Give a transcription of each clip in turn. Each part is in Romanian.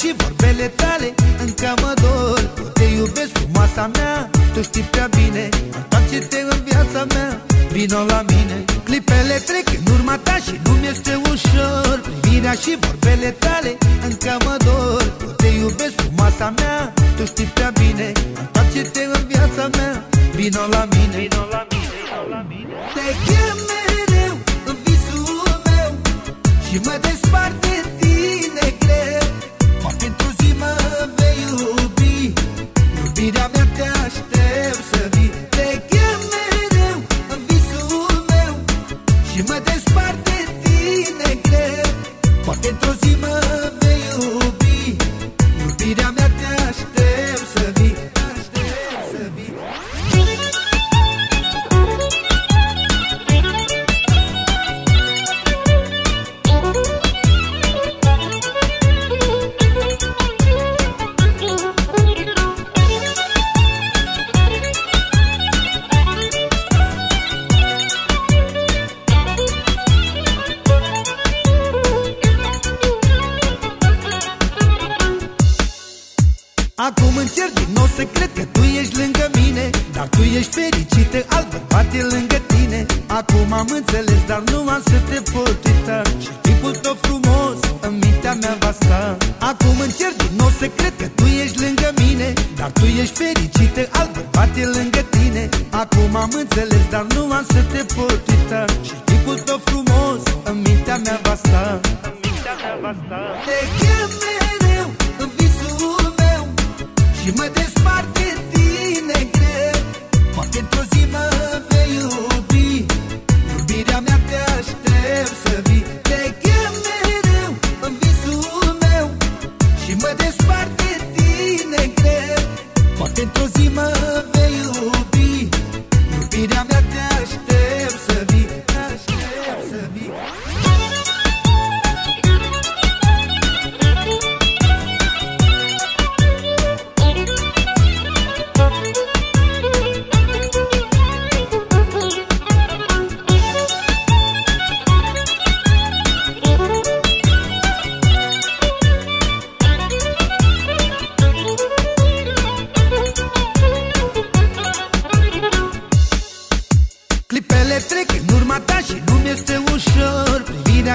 și vorbele tale Încă mă dor Te iubesc frumoasa mea Tu știi prea bine Întoarce-te în viața mea Vino la mine Clipele trec în urma ta și nu-mi este ușor Privirea și vorbele tale Încă mă dor Te iubesc frumoasa mea Tu știi prea bine Întoarce-te în viața mea Vino la mine Vino la mine, la mine. Te chem mereu în visul meu Și mă Și mă despart de tine greu Poate într-o zi mă Acum încerc din nou să cred că tu ești lângă mine Dar tu ești fericită, alt bărbat e lângă tine. Acum am înțeles, dar nu am să te pot uita Și tipul tău frumos în mintea mea va sta. Acum încerc din nou să cred că tu ești lângă mine Dar tu ești fericită, alt bărbat e lângă tine. Acum am înțeles, dar nu am să te pot uita Și tipul tău frumos despart de tine greu. Poate într-o zi mă vei iubi. Iubirea mea te aștept să vii. Te chem mereu în visul meu. Și mă despart de tine greu. Poate într-o zi mă vei iubi. Iubirea mea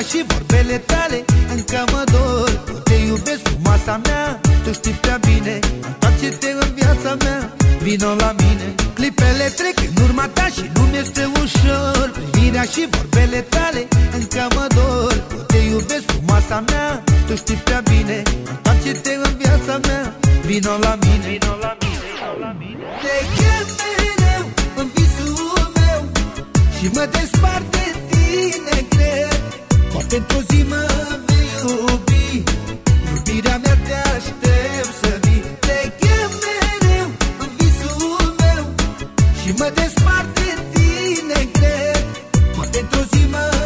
și vorbele tale încă mă dor. Te iubesc frumoasa mea, tu știi prea bine Întoarce-te în viața mea, vino la mine. Clipele trec în urma ta și nu-mi este ușor. Privirea și vorbele tale încă mă dor. Te iubesc frumoasa mea, tu știi prea bine Întoarce-te în viața mea, vino la mine. Vino la mine, la mine. Pentru zi mă vei iubi Iubirea mea te aștept să vii. Te chem mereu în visul meu Și mă despart de tine greu Poate zi mă